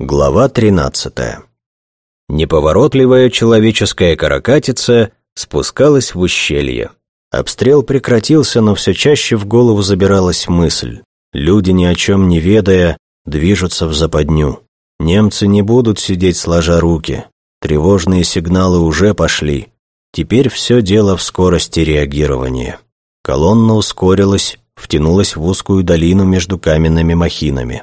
Глава 13. Неповоротливая человеческая каракатица спускалась в ущелье. Обстрел прекратился, но все чаще в голову забиралась мысль. Люди, ни о чем не ведая, движутся в западню. Немцы не будут сидеть сложа руки. Тревожные сигналы уже пошли. Теперь все дело в скорости реагирования. Колонна ускорилась, втянулась в узкую долину между каменными махинами.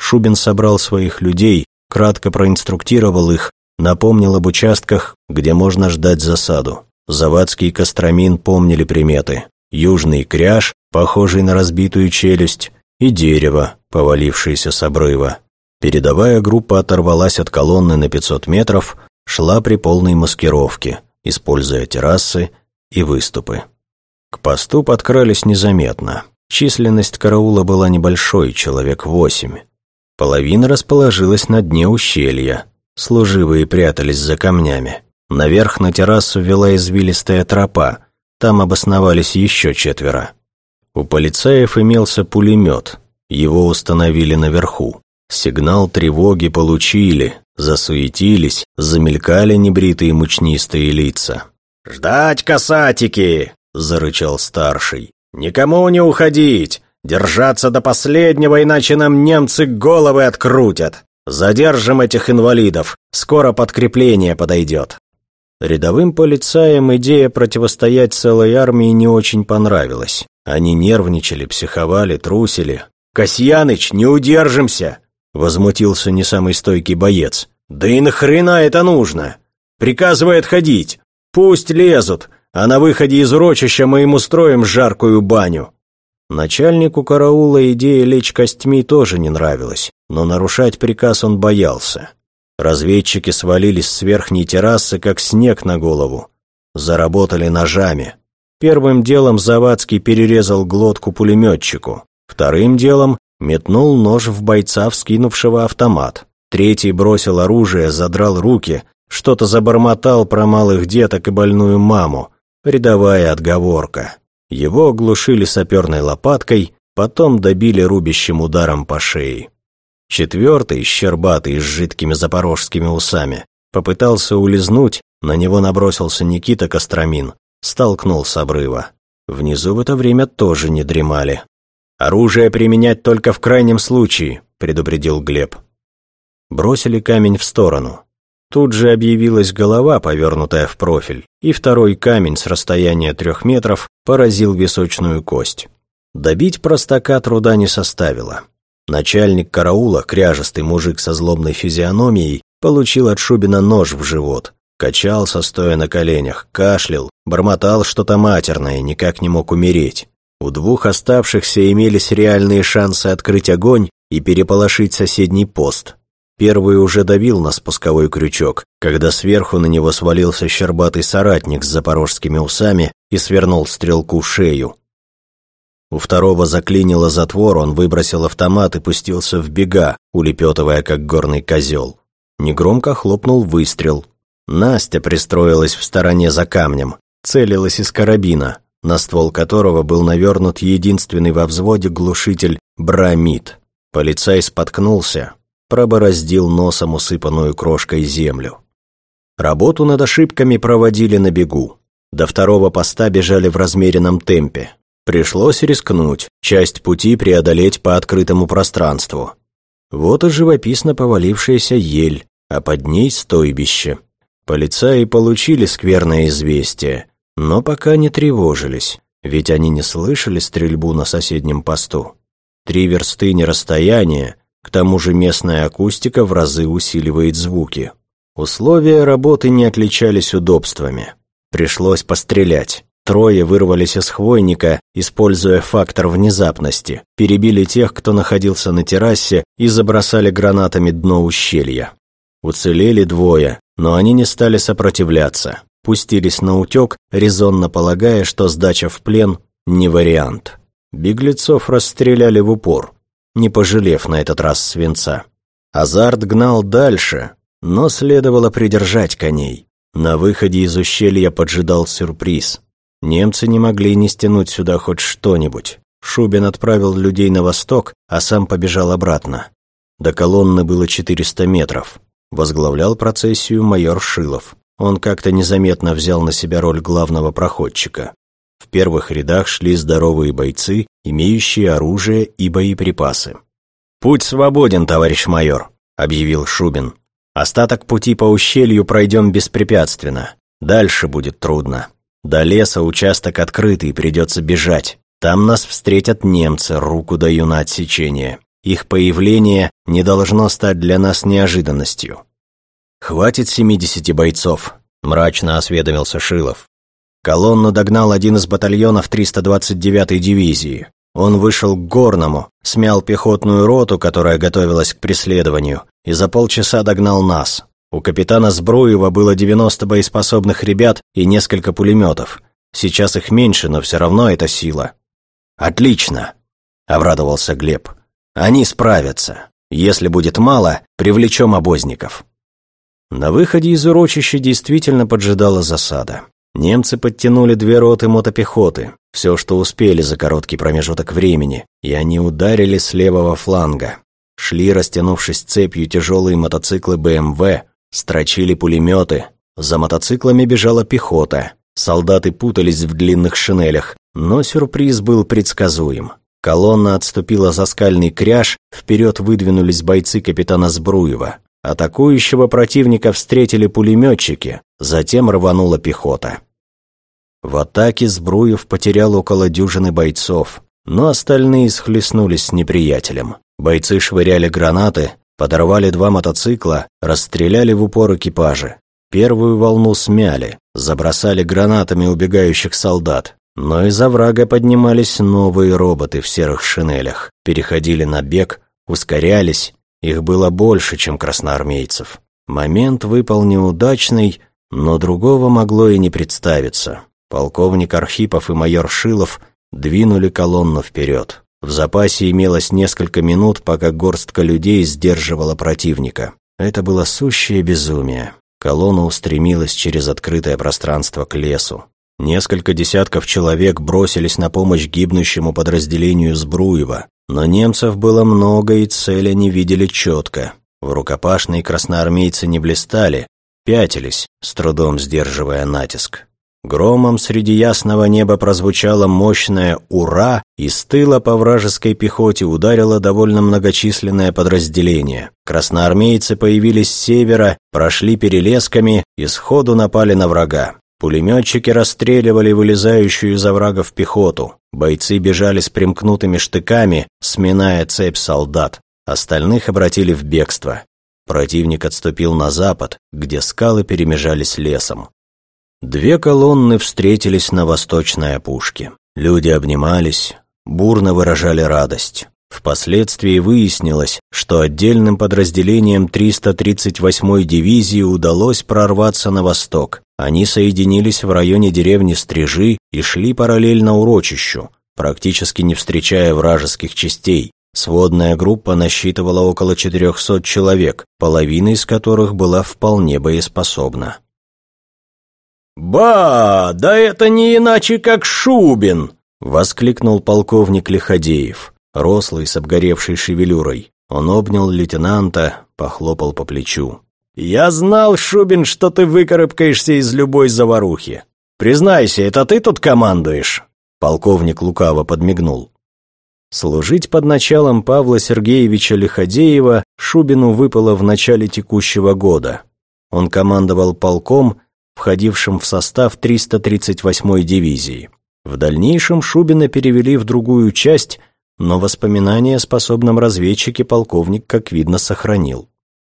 Шубин собрал своих людей, кратко проинструктировал их, напомнил об участках, где можно ждать засаду. Завадский и Костромин помнили приметы. Южный кряж, похожий на разбитую челюсть, и дерево, повалившееся с обрыва. Передовая группа оторвалась от колонны на 500 метров, шла при полной маскировке, используя террасы и выступы. К посту подкрались незаметно. Численность караула была небольшой, человек восемь. Половина расположилась на дне ущелья. Служивые прятались за камнями. Наверх на террасу вела извилистая тропа. Там обосновались еще четверо. У полицаев имелся пулемет. Его установили наверху. Сигнал тревоги получили, засуетились, замелькали небритые мучнистые лица. «Ждать, касатики!» – зарычал старший. «Никому не уходить! Держаться до последнего, иначе нам немцы головы открутят. Задержим этих инвалидов, скоро подкрепление подойдет». Рядовым полицаям идея противостоять целой армии не очень понравилась. Они нервничали, психовали, трусили. «Касьяныч, не удержимся!» — возмутился не самый стойкий боец. «Да и нахрена это нужно? Приказывает ходить. Пусть лезут, а на выходе из урочища мы им устроим жаркую баню». Начальнику караула идея лечь костьми тоже не нравилась, но нарушать приказ он боялся. Разведчики свалились с верхней террасы, как снег на голову. Заработали ножами. Первым делом Завадский перерезал глотку пулеметчику. Вторым делом метнул нож в бойца, вскинувшего автомат. Третий бросил оружие, задрал руки, что-то забормотал про малых деток и больную маму. Рядовая отговорка. Его оглушили саперной лопаткой, потом добили рубящим ударом по шее. Четвертый, щербатый, с жидкими запорожскими усами, попытался улизнуть, на него набросился Никита Костромин, столкнул с обрыва. Внизу в это время тоже не дремали. «Оружие применять только в крайнем случае», — предупредил Глеб. Бросили камень в сторону. Тут же объявилась голова, повернутая в профиль, и второй камень с расстояния трех метров поразил височную кость. Добить простака труда не составило. Начальник караула, кряжестый мужик со злобной физиономией, получил от Шубина нож в живот. Качался, стоя на коленях, кашлял, бормотал что-то матерное, никак не мог умереть. У двух оставшихся имелись реальные шансы открыть огонь и переполошить соседний пост. Первый уже давил на спусковой крючок, когда сверху на него свалился щербатый соратник с запорожскими усами и свернул стрелку шею. У второго заклинило затвор, он выбросил автомат и пустился в бега, улепетывая, как горный козел. Негромко хлопнул выстрел. Настя пристроилась в стороне за камнем, целилась из карабина, на ствол которого был навернут единственный во взводе глушитель «Брамид». Полицай споткнулся, пробороздил носом усыпанную крошкой землю. Работу над ошибками проводили на бегу. До второго поста бежали в размеренном темпе. Пришлось рискнуть, часть пути преодолеть по открытому пространству. Вот и живописно повалившаяся ель, а под ней стойбище. Полицаи получили скверное известие, но пока не тревожились, ведь они не слышали стрельбу на соседнем посту. Три версты не расстояние, к тому же местная акустика в разы усиливает звуки. Условия работы не отличались удобствами. Пришлось пострелять. Трое вырвались из хвойника, используя фактор внезапности, перебили тех, кто находился на террасе, и забросали гранатами дно ущелья. Уцелели двое, но они не стали сопротивляться. Пустились на утек, резонно полагая, что сдача в плен – не вариант. Беглецов расстреляли в упор не пожалев на этот раз свинца. Азарт гнал дальше, но следовало придержать коней. На выходе из ущелья поджидал сюрприз. Немцы не могли не стянуть сюда хоть что-нибудь. Шубин отправил людей на восток, а сам побежал обратно. До колонны было 400 метров. Возглавлял процессию майор Шилов. Он как-то незаметно взял на себя роль главного проходчика. В первых рядах шли здоровые бойцы, имеющие оружие и боеприпасы. «Путь свободен, товарищ майор», — объявил Шубин. «Остаток пути по ущелью пройдем беспрепятственно. Дальше будет трудно. До леса участок открытый, придется бежать. Там нас встретят немцы, руку даю на отсечение. Их появление не должно стать для нас неожиданностью. «Хватит семидесяти бойцов», — мрачно осведомился Шилов. Колонну догнал один из батальонов 329-й дивизии. Он вышел к Горному, смял пехотную роту, которая готовилась к преследованию, и за полчаса догнал нас. У капитана Збруева было 90 боеспособных ребят и несколько пулеметов. Сейчас их меньше, но все равно это сила. «Отлично!» — обрадовался Глеб. «Они справятся. Если будет мало, привлечем обозников». На выходе из урочища действительно поджидала засада. Немцы подтянули две роты мотопехоты, все, что успели за короткий промежуток времени, и они ударили с левого фланга. Шли, растянувшись цепью, тяжелые мотоциклы БМВ, Строчили пулеметы, за мотоциклами бежала пехота, солдаты путались в длинных шинелях, но сюрприз был предсказуем. Колонна отступила за скальный кряж, вперед выдвинулись бойцы капитана Збруева. Атакующего противника встретили пулеметчики, затем рванула пехота. В атаке Збруев потерял около дюжины бойцов, но остальные схлестнулись с неприятелем. Бойцы швыряли гранаты, Подорвали два мотоцикла, расстреляли в упор экипажи. Первую волну смяли, забросали гранатами убегающих солдат. Но из оврага поднимались новые роботы в серых шинелях, переходили на бег, ускорялись. Их было больше, чем красноармейцев. Момент выпал неудачный, но другого могло и не представиться. Полковник Архипов и майор Шилов двинули колонну вперед. В запасе имелось несколько минут, пока горстка людей сдерживала противника. Это было сущее безумие. Колонна устремилась через открытое пространство к лесу. Несколько десятков человек бросились на помощь гибнущему подразделению Збруева, но немцев было много и цели не видели четко. В рукопашные красноармейцы не блистали, пятились, с трудом сдерживая натиск. Громом среди ясного неба прозвучало мощное «Ура!» и с тыла по вражеской пехоте ударило довольно многочисленное подразделение. Красноармейцы появились с севера, прошли перелесками и сходу напали на врага. Пулеметчики расстреливали вылезающую из оврагов пехоту. Бойцы бежали с примкнутыми штыками, сминая цепь солдат. Остальных обратили в бегство. Противник отступил на запад, где скалы перемежались лесом. Две колонны встретились на восточной опушке. Люди обнимались, бурно выражали радость. Впоследствии выяснилось, что отдельным подразделениям 338-й дивизии удалось прорваться на восток. Они соединились в районе деревни Стрижи и шли параллельно урочищу, практически не встречая вражеских частей. Сводная группа насчитывала около 400 человек, половина из которых была вполне боеспособна. «Ба, да это не иначе, как Шубин!» — воскликнул полковник Лиходеев, рослый с обгоревшей шевелюрой. Он обнял лейтенанта, похлопал по плечу. «Я знал, Шубин, что ты выкарабкаешься из любой заварухи. Признайся, это ты тут командуешь?» Полковник лукаво подмигнул. Служить под началом Павла Сергеевича Лиходеева Шубину выпало в начале текущего года. Он командовал полком, входившим в состав 338-й дивизии. В дальнейшем Шубина перевели в другую часть, но воспоминания о способном разведчике полковник, как видно, сохранил.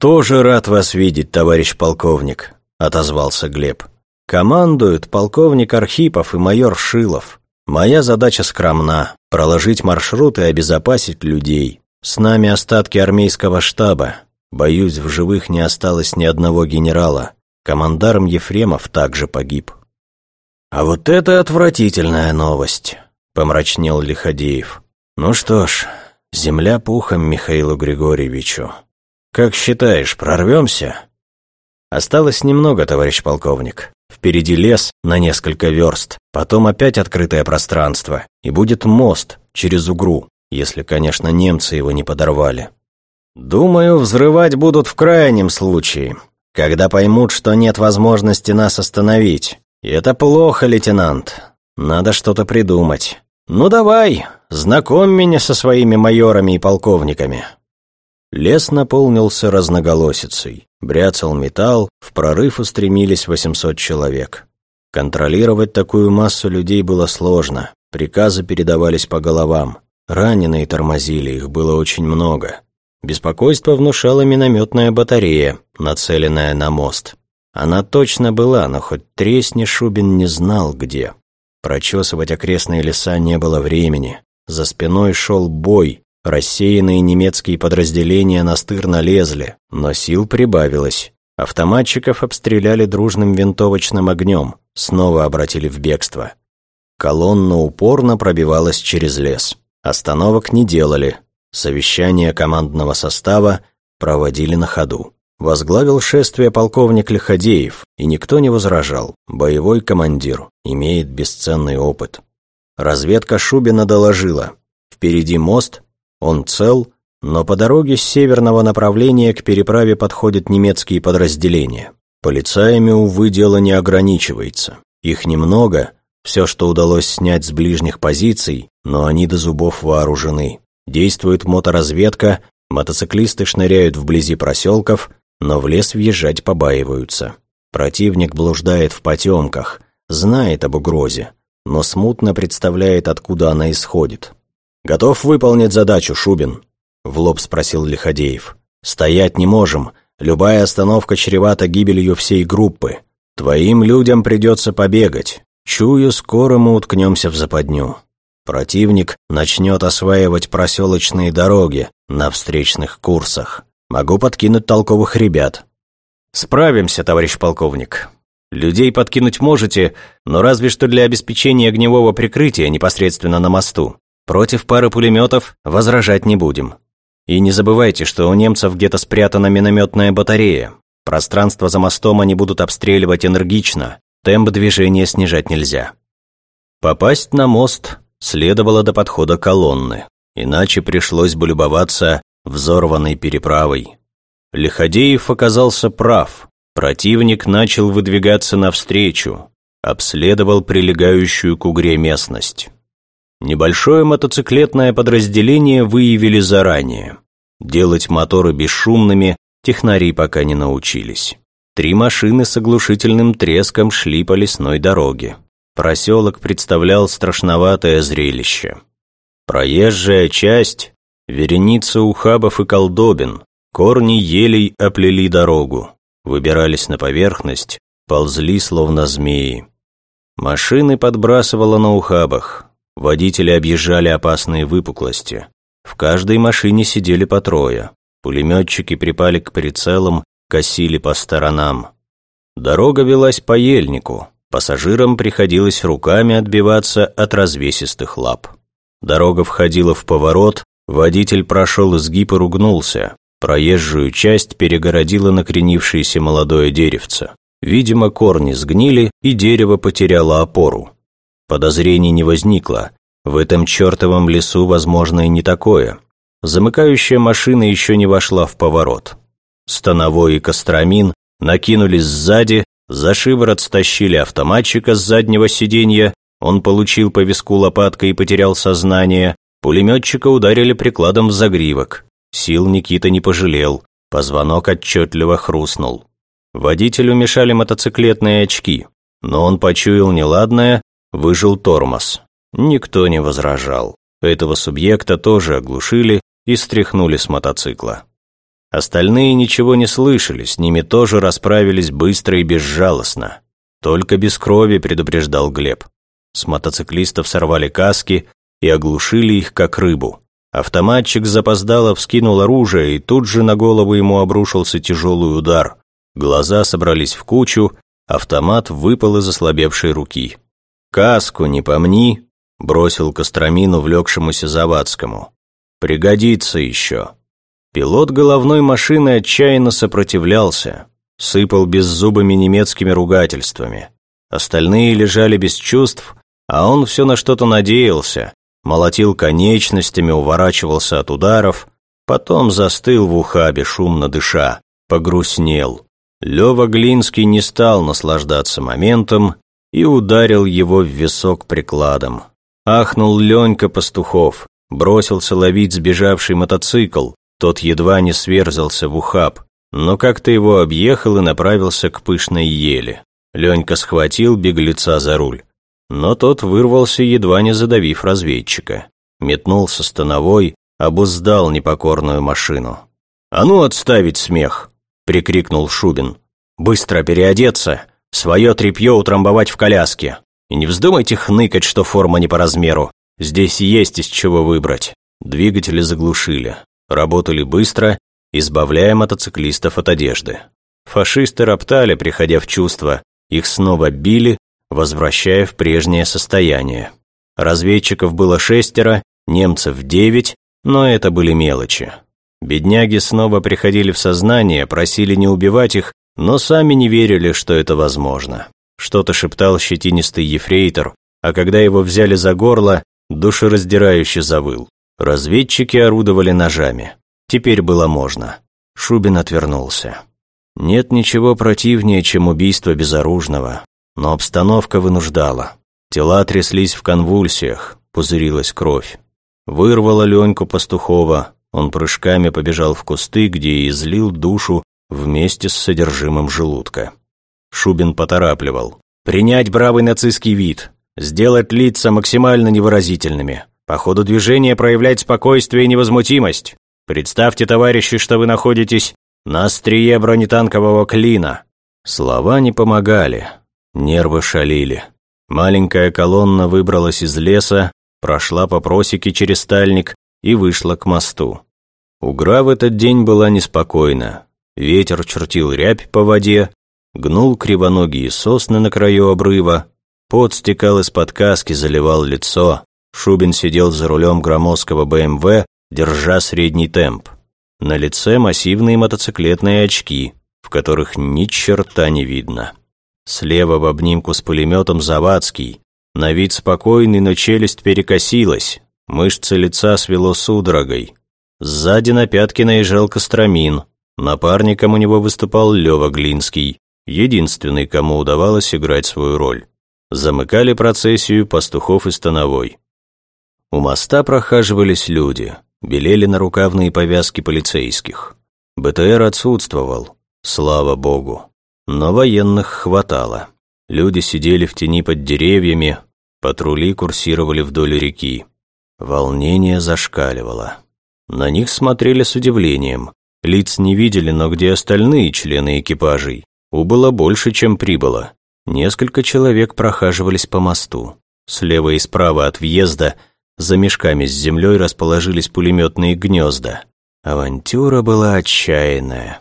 «Тоже рад вас видеть, товарищ полковник», — отозвался Глеб. «Командуют полковник Архипов и майор Шилов. Моя задача скромна — проложить маршрут и обезопасить людей. С нами остатки армейского штаба. Боюсь, в живых не осталось ни одного генерала. Командарм Ефремов также погиб. «А вот это отвратительная новость», — помрачнел Лиходеев. «Ну что ж, земля пухом Михаилу Григорьевичу. Как считаешь, прорвемся?» «Осталось немного, товарищ полковник. Впереди лес на несколько верст, потом опять открытое пространство, и будет мост через Угру, если, конечно, немцы его не подорвали». «Думаю, взрывать будут в крайнем случае, когда поймут, что нет возможности нас остановить. И это плохо, лейтенант. Надо что-то придумать. Ну давай, знакомь меня со своими майорами и полковниками». Лес наполнился разноголосицей. Бряцал металл, в прорыв устремились 800 человек. Контролировать такую массу людей было сложно. Приказы передавались по головам. Раненые тормозили, их было очень много. Беспокойство внушала минометная батарея, нацеленная на мост. Она точно была, но хоть тресни Шубин не знал, где. Прочесывать окрестные леса не было времени. За спиной шел бой, рассеянные немецкие подразделения настырно лезли, но сил прибавилось. Автоматчиков обстреляли дружным винтовочным огнем, снова обратили в бегство. Колонна упорно пробивалась через лес. Остановок не делали. Совещание командного состава проводили на ходу. Возглавил шествие полковник Лиходеев, и никто не возражал. Боевой командир, имеет бесценный опыт. Разведка Шубина доложила. Впереди мост, он цел, но по дороге с северного направления к переправе подходят немецкие подразделения. Полицаями, увы, дело не ограничивается. Их немного, все, что удалось снять с ближних позиций, но они до зубов вооружены. Действует моторазведка, мотоциклисты шныряют вблизи проселков, но в лес въезжать побаиваются. Противник блуждает в потемках, знает об угрозе, но смутно представляет, откуда она исходит. «Готов выполнить задачу, Шубин?» — в лоб спросил Лиходеев. «Стоять не можем. Любая остановка чревата гибелью всей группы. Твоим людям придется побегать. Чую, скоро мы уткнемся в западню. Противник начнет осваивать проселочные дороги на встречных курсах. Могу подкинуть толковых ребят. Справимся, товарищ полковник. Людей подкинуть можете, но разве что для обеспечения огневого прикрытия непосредственно на мосту. Против пары пулеметов возражать не будем. И не забывайте, что у немцев где-то спрятана минометная батарея. Пространство за мостом они будут обстреливать энергично, темп движения снижать нельзя. Попасть на мост следовало до подхода колонны, иначе пришлось бы любоваться взорванной переправой. Лиходеев оказался прав. Противник начал выдвигаться навстречу, обследовал прилегающую к угре местность. Небольшое мотоциклетное подразделение выявили заранее. Делать моторы бесшумными технари пока не научились. Три машины с оглушительным треском шли по лесной дороге. Проселок представлял страшноватое зрелище. Проезжая часть, вереница ухабов и колдобин, корни елей оплели дорогу, выбирались на поверхность, ползли словно змеи. Машины подбрасывало на ухабах, водители объезжали опасные выпуклости. В каждой машине сидели по трое. Пулеметчики припали к прицелам, косили по сторонам. Дорога велась по ельнику, Пассажирам приходилось руками отбиваться от развесистых лап. Дорога входила в поворот, водитель прошел изгиб и ругнулся. Проезжую часть перегородило накренившееся молодое деревце. Видимо, корни сгнили, и дерево потеряло опору. Подозрений не возникло. В этом чертовом лесу возможно и не такое. Замыкающая машина еще не вошла в поворот. Становой и Костромин накинулись сзади, за шиворот стащили автоматчика с заднего сиденья, он получил по виску лопаткой и потерял сознание. Пулеметчика ударили прикладом в загривок. Сил Никита не пожалел, позвонок отчетливо хрустнул. Водителю мешали мотоциклетные очки, но он почуял неладное, выжил тормоз. Никто не возражал. Этого субъекта тоже оглушили и стряхнули с мотоцикла. Остальные ничего не слышали, с ними тоже расправились быстро и безжалостно. Только без крови, предупреждал Глеб. С мотоциклистов сорвали каски и оглушили их, как рыбу. Автоматчик запоздало вскинул оружие, и тут же на голову ему обрушился тяжелый удар. Глаза собрались в кучу, автомат выпал из ослабевшей руки. «Каску не помни», — бросил Костромин увлекшемуся Завадскому. «Пригодится еще». Пилот головной машины отчаянно сопротивлялся, сыпал беззубыми немецкими ругательствами. Остальные лежали без чувств, а он все на что-то надеялся, молотил конечностями, уворачивался от ударов. Потом застыл в ухабе, шумно дыша, погрустнел. Лёва Глинский не стал наслаждаться моментом и ударил его в висок прикладом. Ахнул Ленька Пастухов, бросился ловить сбежавший мотоцикл, тот едва не сверзался в ухаб, но как-то его объехал и направился к пышной еле. Ленька схватил беглеца за руль, но тот вырвался, едва не задавив разведчика. Метнулся становой, обуздал непокорную машину. «А ну отставить смех!» — прикрикнул Шубин. «Быстро переодеться, свое тряпье утрамбовать в коляске. И не вздумайте хныкать, что форма не по размеру. Здесь есть из чего выбрать». Двигатели заглушили. Работали быстро, избавляя мотоциклистов от одежды. Фашисты роптали, приходя в чувство. Их снова били, возвращая в прежнее состояние. Разведчиков было шестеро, немцев девять, но это были мелочи. Бедняги снова приходили в сознание, просили не убивать их, но сами не верили, что это возможно. Что-то шептал щетинистый ефрейтор, а когда его взяли за горло, душераздирающе завыл. Разведчики орудовали ножами. Теперь было можно. Шубин отвернулся. Нет ничего противнее, чем убийство безоружного. Но обстановка вынуждала. Тела тряслись в конвульсиях, пузырилась кровь. Вырвало Леньку Пастухова, он прыжками побежал в кусты, где и излил душу вместе с содержимым желудка. Шубин поторапливал. «Принять бравый нацистский вид, сделать лица максимально невыразительными, по ходу движения проявлять спокойствие и невозмутимость. Представьте, товарищи, что вы находитесь на острие бронетанкового клина». Слова не помогали, нервы шалили. Маленькая колонна выбралась из леса, прошла по просеке через стальник и вышла к мосту. Угра в этот день была неспокойна. Ветер чертил рябь по воде, гнул кривоногие сосны на краю обрыва, пот стекал из-под каски, заливал лицо. Шубин сидел за рулем громоздкого БМВ, держа средний темп. На лице массивные мотоциклетные очки, в которых ни черта не видно. Слева в обнимку с пулеметом Завадский, на вид спокойный, но челюсть перекосилась, мышцы лица свело судорогой. Сзади на пятки наезжал Костромин. Напарником у него выступал Лёва Глинский, единственный, кому удавалось играть свою роль. Замыкали процессию пастухов и становой. У моста прохаживались люди, белели нарукавные повязки полицейских. БТР отсутствовал, слава богу. Но военных хватало. Люди сидели в тени под деревьями, патрули курсировали вдоль реки. Волнение зашкаливало. На них смотрели с удивлением. Лиц не видели, но где остальные члены экипажей? Убыло больше, чем прибыло. Несколько человек прохаживались по мосту. Слева и справа от въезда за мешками с землей расположились пулеметные гнезда. Авантюра была отчаянная.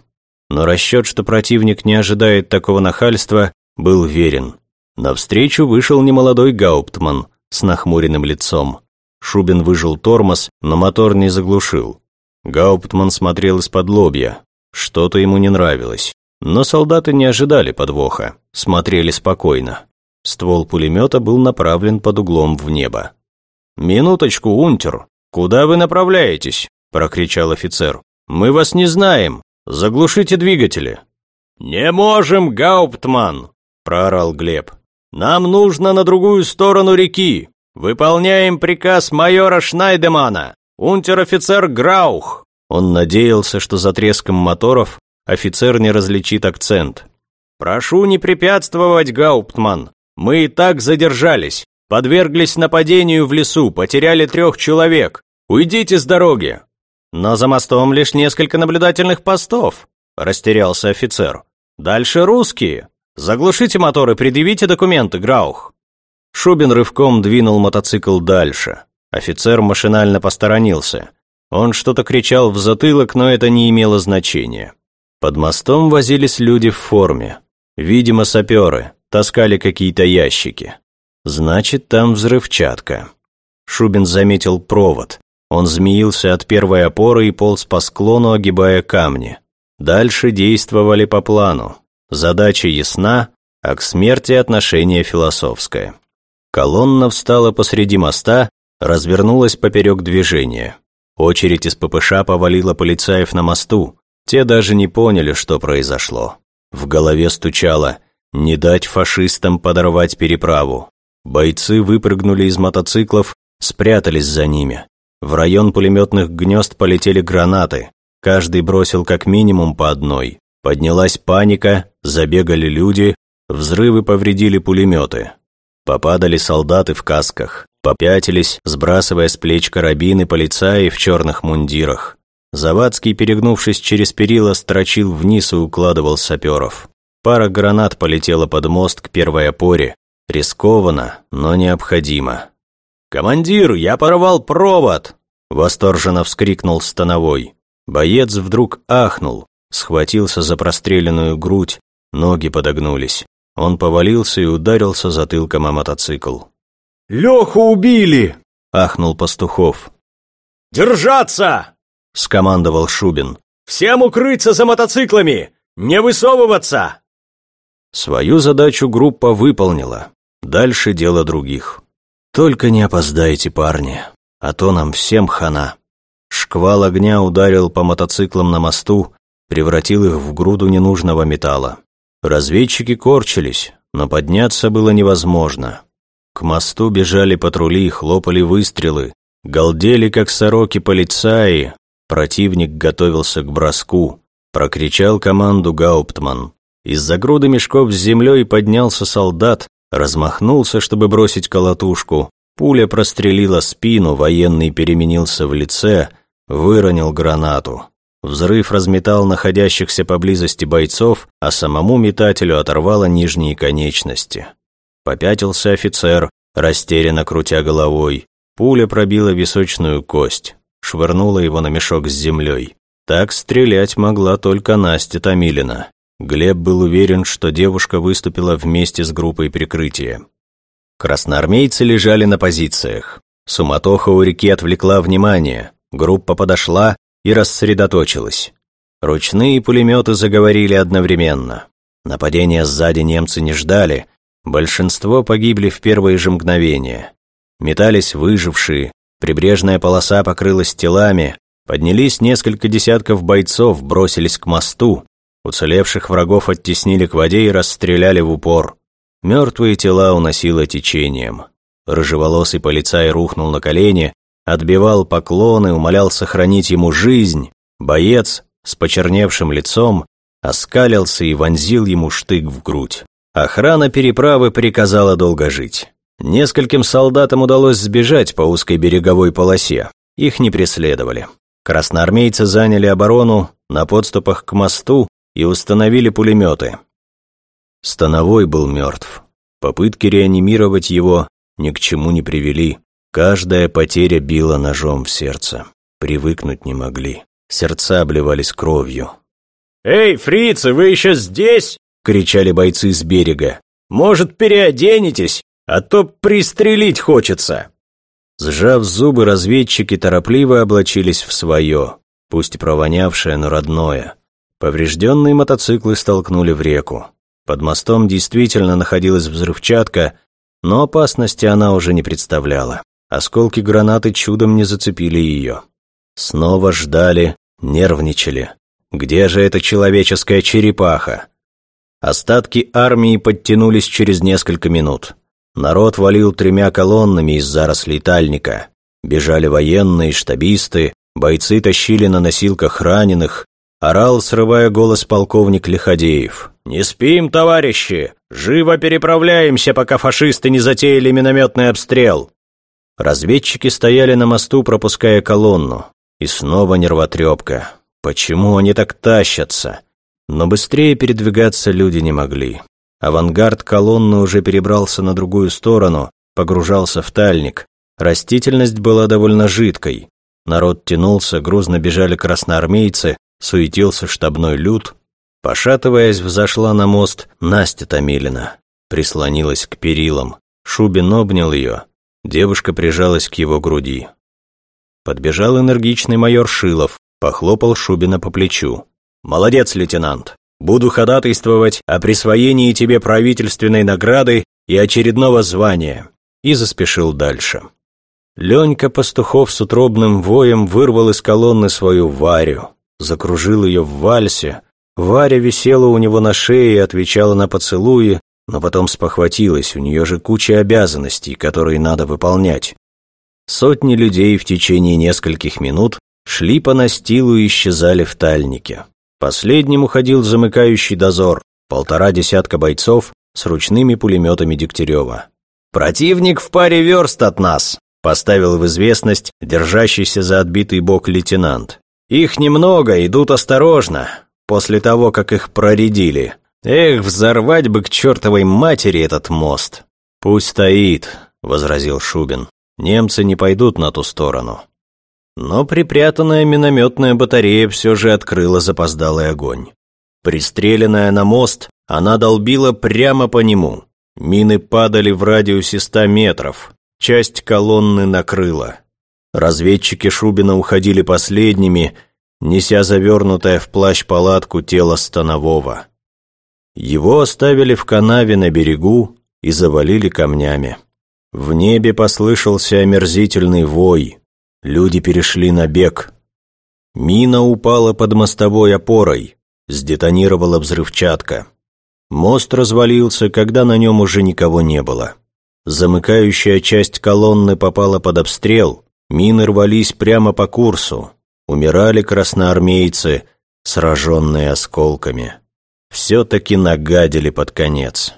Но расчет, что противник не ожидает такого нахальства, был верен. Навстречу вышел немолодой гауптман с нахмуренным лицом. Шубин выжил тормоз, но мотор не заглушил. Гауптман смотрел из-под лобья. Что-то ему не нравилось. Но солдаты не ожидали подвоха, смотрели спокойно. Ствол пулемета был направлен под углом в небо. «Минуточку, унтер, куда вы направляетесь?» – прокричал офицер. «Мы вас не знаем. Заглушите двигатели». «Не можем, Гауптман!» – проорал Глеб. «Нам нужно на другую сторону реки. Выполняем приказ майора Шнайдемана. Унтер-офицер Граух». Он надеялся, что за треском моторов офицер не различит акцент. «Прошу не препятствовать, Гауптман. Мы и так задержались. Подверглись нападению в лесу, потеряли трех человек. Уйдите с дороги». «Но за мостом лишь несколько наблюдательных постов», – растерялся офицер. «Дальше русские. Заглушите мотор и предъявите документы, Граух». Шубин рывком двинул мотоцикл дальше. Офицер машинально посторонился. Он что-то кричал в затылок, но это не имело значения. Под мостом возились люди в форме. Видимо, саперы, таскали какие-то ящики. Значит, там взрывчатка. Шубин заметил провод. Он змеился от первой опоры и полз по склону, огибая камни. Дальше действовали по плану. Задача ясна, а к смерти отношение философское. Колонна встала посреди моста, развернулась поперек движения. Очередь из ППШ повалила полицаев на мосту. Те даже не поняли, что произошло. В голове стучало «Не дать фашистам подорвать переправу». Бойцы выпрыгнули из мотоциклов, спрятались за ними. В район пулеметных гнезд полетели гранаты. Каждый бросил как минимум по одной. Поднялась паника, забегали люди, взрывы повредили пулеметы. Попадали солдаты в касках, попятились, сбрасывая с плеч карабины полицаи в черных мундирах. Завадский, перегнувшись через перила, строчил вниз и укладывал саперов. Пара гранат полетела под мост к первой опоре. Рискованно, но необходимо. «Командир, я порвал провод!» Восторженно вскрикнул Становой. Боец вдруг ахнул, схватился за простреленную грудь, ноги подогнулись. Он повалился и ударился затылком о мотоцикл. «Леху убили!» – ахнул Пастухов. «Держаться!» – скомандовал Шубин. «Всем укрыться за мотоциклами! Не высовываться!» Свою задачу группа выполнила. Дальше дело других. «Только не опоздайте, парни, а то нам всем хана». Шквал огня ударил по мотоциклам на мосту, превратил их в груду ненужного металла. Разведчики корчились, но подняться было невозможно. К мосту бежали патрули, хлопали выстрелы, галдели, как сороки полицаи. Противник готовился к броску. Прокричал команду Гауптман. Из-за груды мешков с землей поднялся солдат, размахнулся, чтобы бросить колотушку. Пуля прострелила спину, военный переменился в лице, выронил гранату. Взрыв разметал находящихся поблизости бойцов, а самому метателю оторвало нижние конечности. Попятился офицер, растерянно крутя головой. Пуля пробила височную кость, швырнула его на мешок с землей. Так стрелять могла только Настя Томилина. Глеб был уверен, что девушка выступила вместе с группой прикрытия. Красноармейцы лежали на позициях. Суматоха у реки отвлекла внимание. Группа подошла, и рассредоточилась. Ручные пулеметы заговорили одновременно. Нападения сзади немцы не ждали, большинство погибли в первые же мгновения. Метались выжившие, прибрежная полоса покрылась телами, поднялись несколько десятков бойцов, бросились к мосту, уцелевших врагов оттеснили к воде и расстреляли в упор. Мертвые тела уносило течением. Рыжеволосый полицай рухнул на колени, отбивал поклоны, умолял сохранить ему жизнь. Боец с почерневшим лицом оскалился и вонзил ему штык в грудь. Охрана переправы приказала долго жить. Нескольким солдатам удалось сбежать по узкой береговой полосе. Их не преследовали. Красноармейцы заняли оборону на подступах к мосту и установили пулеметы. Становой был мертв. Попытки реанимировать его ни к чему не привели. Каждая потеря била ножом в сердце. Привыкнуть не могли. Сердца обливались кровью. «Эй, фрицы, вы еще здесь?» — кричали бойцы с берега. «Может, переоденетесь, а то пристрелить хочется!» Сжав зубы, разведчики торопливо облачились в свое, пусть провонявшее, но родное. Поврежденные мотоциклы столкнули в реку. Под мостом действительно находилась взрывчатка, но опасности она уже не представляла. Осколки гранаты чудом не зацепили ее. Снова ждали, нервничали. Где же эта человеческая черепаха? Остатки армии подтянулись через несколько минут. Народ валил тремя колоннами из зарослей тальника. Бежали военные, штабисты, бойцы тащили на носилках раненых. Орал, срывая голос полковник Лиходеев. «Не спим, товарищи! Живо переправляемся, пока фашисты не затеяли минометный обстрел!» Разведчики стояли на мосту, пропуская колонну. И снова нервотрепка. Почему они так тащатся? Но быстрее передвигаться люди не могли. Авангард колонны уже перебрался на другую сторону, погружался в тальник. Растительность была довольно жидкой. Народ тянулся, грузно бежали красноармейцы, суетился штабной люд. Пошатываясь, взошла на мост Настя Томилина. Прислонилась к перилам. Шубин обнял ее, Девушка прижалась к его груди. Подбежал энергичный майор Шилов, похлопал Шубина по плечу. «Молодец, лейтенант! Буду ходатайствовать о присвоении тебе правительственной награды и очередного звания!» И заспешил дальше. Ленька Пастухов с утробным воем вырвал из колонны свою Варю, закружил ее в вальсе. Варя висела у него на шее и отвечала на поцелуи, но потом спохватилась, у нее же куча обязанностей, которые надо выполнять. Сотни людей в течение нескольких минут шли по настилу и исчезали в тальнике. Последним уходил замыкающий дозор, полтора десятка бойцов с ручными пулеметами Дегтярева. «Противник в паре верст от нас», — поставил в известность держащийся за отбитый бок лейтенант. «Их немного, идут осторожно, после того, как их проредили. Эх, взорвать бы к чертовой матери этот мост!» «Пусть стоит», — возразил Шубин. «Немцы не пойдут на ту сторону». Но припрятанная минометная батарея все же открыла запоздалый огонь. Пристреленная на мост, она долбила прямо по нему. Мины падали в радиусе ста метров. Часть колонны накрыла. Разведчики Шубина уходили последними, неся завернутое в плащ палатку тело Станового. Его оставили в канаве на берегу и завалили камнями. В небе послышался омерзительный вой. Люди перешли на бег. Мина упала под мостовой опорой. Сдетонировала взрывчатка. Мост развалился, когда на нем уже никого не было. Замыкающая часть колонны попала под обстрел, мины рвались прямо по курсу. Умирали красноармейцы, сраженные осколками. Все-таки нагадили под конец.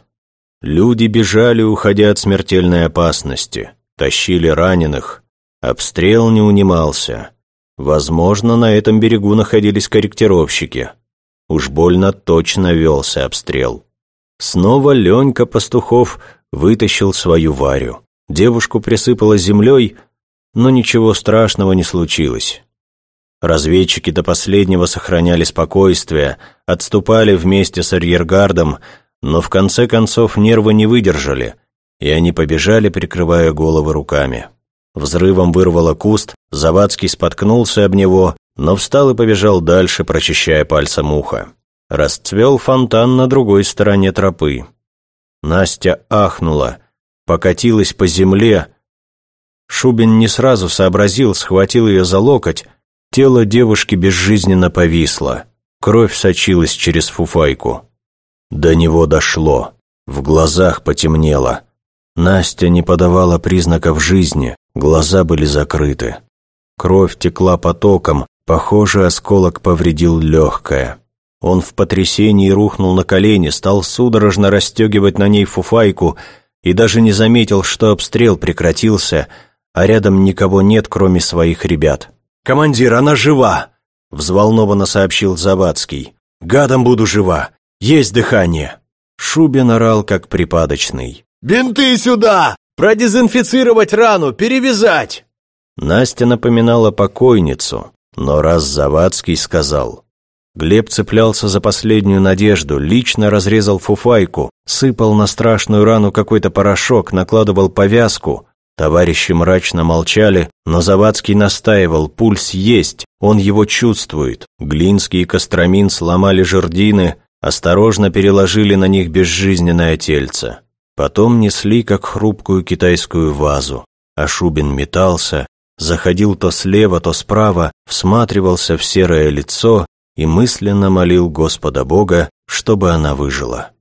Люди бежали, уходя от смертельной опасности, тащили раненых. Обстрел не унимался. Возможно, на этом берегу находились корректировщики. Уж больно точно велся обстрел. Снова Ленька Пастухов вытащил свою Варю. Девушку присыпало землей, но ничего страшного не случилось. Разведчики до последнего сохраняли спокойствие, отступали вместе с арьергардом, но в конце концов нервы не выдержали, и они побежали, прикрывая головы руками. Взрывом вырвало куст, Завадский споткнулся об него, но встал и побежал дальше, прочищая пальцем ухо. Расцвел фонтан на другой стороне тропы. Настя ахнула, покатилась по земле. Шубин не сразу сообразил, схватил ее за локоть. Тело девушки безжизненно повисло. Кровь сочилась через фуфайку. До него дошло. В глазах потемнело. Настя не подавала признаков жизни, глаза были закрыты. Кровь текла потоком, Похоже, осколок повредил легкое. Он в потрясении рухнул на колени, стал судорожно расстегивать на ней фуфайку и даже не заметил, что обстрел прекратился, а рядом никого нет, кроме своих ребят. «Командир, она жива!» — взволнованно сообщил Завадский. «Гадом буду жива! Есть дыхание!» Шубин орал, как припадочный. «Бинты сюда! Продезинфицировать рану! Перевязать!» Настя напоминала покойницу, но раз Завадский сказал... Глеб цеплялся за последнюю надежду, лично разрезал фуфайку, сыпал на страшную рану какой-то порошок, накладывал повязку. Товарищи мрачно молчали, но Завадский настаивал, пульс есть, он его чувствует. Глинский и Костромин сломали жердины, осторожно переложили на них безжизненное тельце. Потом несли, как хрупкую китайскую вазу. А Шубин метался, заходил то слева, то справа, всматривался в серое лицо и мысленно молил Господа Бога, чтобы она выжила.